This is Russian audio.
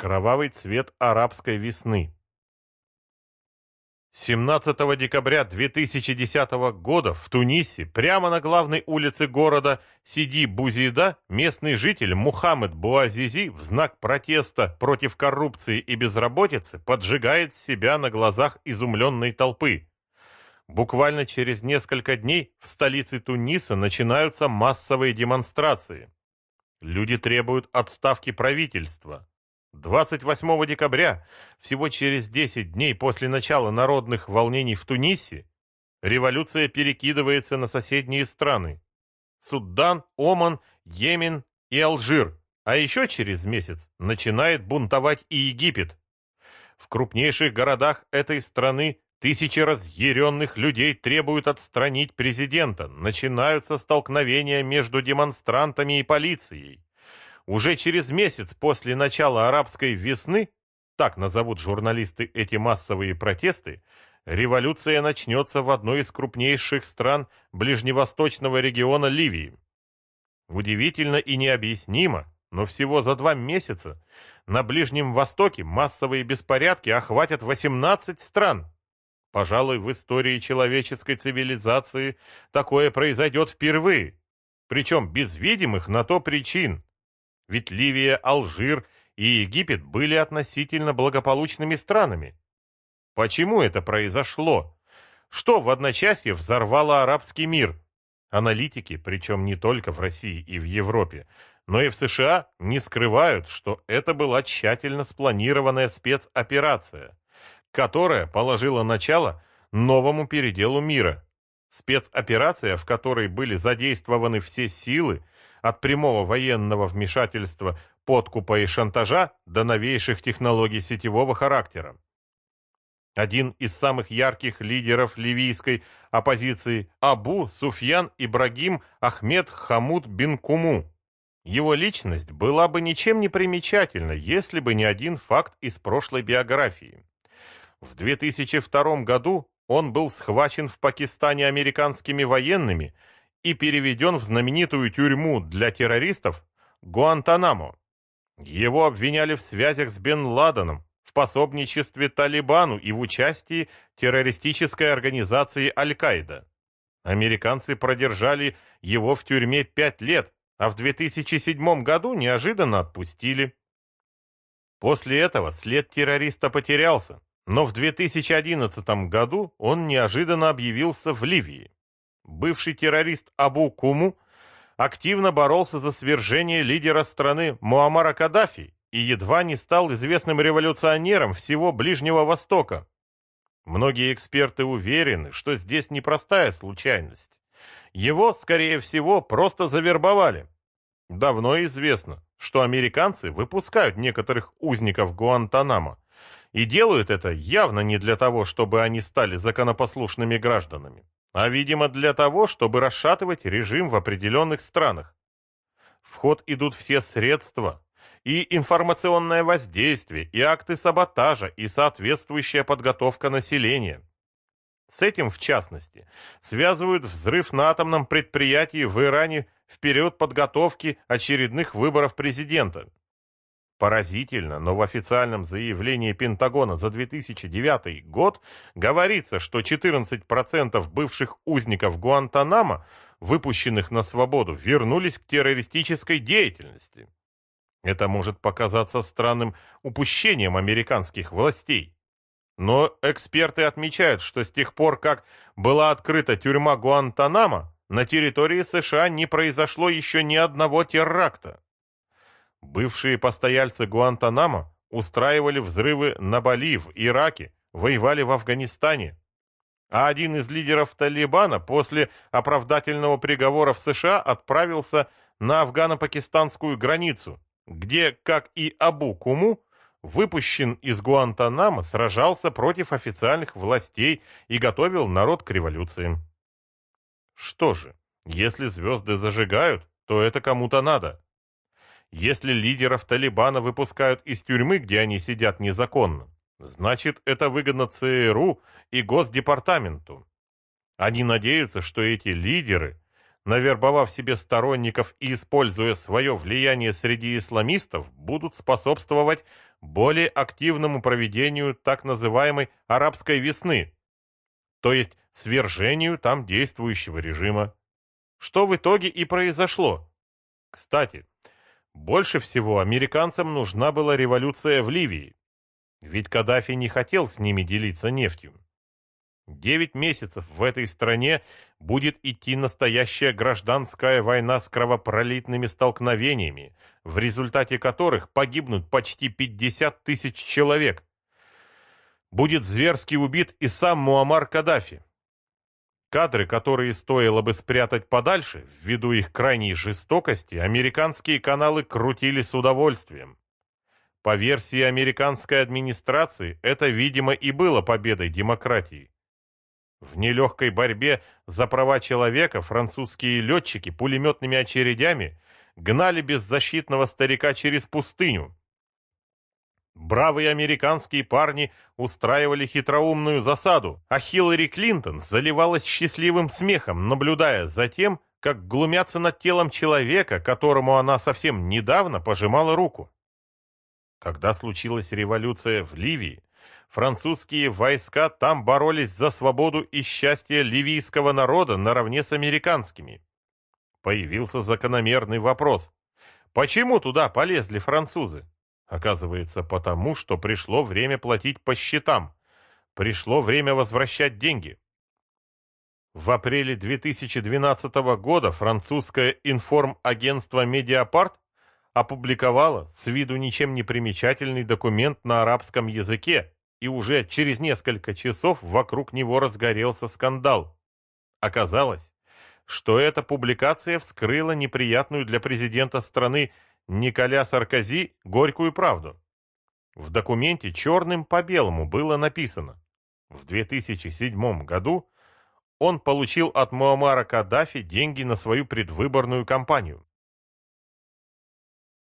Кровавый цвет арабской весны. 17 декабря 2010 года в Тунисе, прямо на главной улице города Сиди-Бузида, местный житель Мухаммед Буазизи в знак протеста против коррупции и безработицы поджигает себя на глазах изумленной толпы. Буквально через несколько дней в столице Туниса начинаются массовые демонстрации. Люди требуют отставки правительства. 28 декабря, всего через 10 дней после начала народных волнений в Тунисе, революция перекидывается на соседние страны. Судан, Оман, Йемен и Алжир, а еще через месяц начинает бунтовать и Египет. В крупнейших городах этой страны тысячи разъяренных людей требуют отстранить президента, начинаются столкновения между демонстрантами и полицией. Уже через месяц после начала арабской весны, так назовут журналисты эти массовые протесты, революция начнется в одной из крупнейших стран ближневосточного региона Ливии. Удивительно и необъяснимо, но всего за два месяца на Ближнем Востоке массовые беспорядки охватят 18 стран. Пожалуй, в истории человеческой цивилизации такое произойдет впервые, причем без видимых на то причин. Ведь Ливия, Алжир и Египет были относительно благополучными странами. Почему это произошло? Что в одночасье взорвало арабский мир? Аналитики, причем не только в России и в Европе, но и в США, не скрывают, что это была тщательно спланированная спецоперация, которая положила начало новому переделу мира. Спецоперация, в которой были задействованы все силы, от прямого военного вмешательства, подкупа и шантажа до новейших технологий сетевого характера. Один из самых ярких лидеров ливийской оппозиции Абу Суфьян Ибрагим Ахмед Хамуд бин Куму. Его личность была бы ничем не примечательна, если бы не один факт из прошлой биографии. В 2002 году он был схвачен в Пакистане американскими военными и переведен в знаменитую тюрьму для террористов Гуантанамо. Его обвиняли в связях с Бен Ладеном, в пособничестве Талибану и в участии террористической организации Аль-Каида. Американцы продержали его в тюрьме пять лет, а в 2007 году неожиданно отпустили. После этого след террориста потерялся, но в 2011 году он неожиданно объявился в Ливии бывший террорист Абу Куму, активно боролся за свержение лидера страны Муаммара Каддафи и едва не стал известным революционером всего Ближнего Востока. Многие эксперты уверены, что здесь непростая случайность. Его, скорее всего, просто завербовали. Давно известно, что американцы выпускают некоторых узников Гуантанамо, и делают это явно не для того, чтобы они стали законопослушными гражданами а, видимо, для того, чтобы расшатывать режим в определенных странах. В ход идут все средства, и информационное воздействие, и акты саботажа, и соответствующая подготовка населения. С этим, в частности, связывают взрыв на атомном предприятии в Иране в период подготовки очередных выборов президента. Поразительно, но в официальном заявлении Пентагона за 2009 год говорится, что 14% бывших узников Гуантанамо, выпущенных на свободу, вернулись к террористической деятельности. Это может показаться странным упущением американских властей. Но эксперты отмечают, что с тех пор, как была открыта тюрьма Гуантанамо, на территории США не произошло еще ни одного теракта. Бывшие постояльцы Гуантанамо устраивали взрывы на Бали, в Ираке, воевали в Афганистане. А один из лидеров Талибана после оправдательного приговора в США отправился на афгано-пакистанскую границу, где, как и Абу Куму, выпущен из Гуантанамо, сражался против официальных властей и готовил народ к революции. Что же, если звезды зажигают, то это кому-то надо. Если лидеров Талибана выпускают из тюрьмы, где они сидят незаконно, значит это выгодно ЦРУ и Госдепартаменту. Они надеются, что эти лидеры навербовав себе сторонников и используя свое влияние среди исламистов, будут способствовать более активному проведению так называемой «арабской весны», то есть свержению там действующего режима. Что в итоге и произошло. Кстати, больше всего американцам нужна была революция в Ливии, ведь Каддафи не хотел с ними делиться нефтью. Девять месяцев в этой стране будет идти настоящая гражданская война с кровопролитными столкновениями, в результате которых погибнут почти 50 тысяч человек. Будет зверски убит и сам Муаммар Каддафи. Кадры, которые стоило бы спрятать подальше, ввиду их крайней жестокости, американские каналы крутили с удовольствием. По версии американской администрации, это, видимо, и было победой демократии. В нелегкой борьбе за права человека французские летчики пулеметными очередями гнали беззащитного старика через пустыню. Бравые американские парни устраивали хитроумную засаду, а Хиллари Клинтон заливалась счастливым смехом, наблюдая за тем, как глумятся над телом человека, которому она совсем недавно пожимала руку. Когда случилась революция в Ливии, французские войска там боролись за свободу и счастье ливийского народа наравне с американскими. Появился закономерный вопрос. Почему туда полезли французы? Оказывается, потому, что пришло время платить по счетам. Пришло время возвращать деньги. В апреле 2012 года французское информагентство «Медиапарт» опубликовало с виду ничем не примечательный документ на арабском языке, и уже через несколько часов вокруг него разгорелся скандал. Оказалось, что эта публикация вскрыла неприятную для президента страны Николя Саркози горькую правду. В документе черным по белому было написано. В 2007 году он получил от Муаммара Каддафи деньги на свою предвыборную кампанию.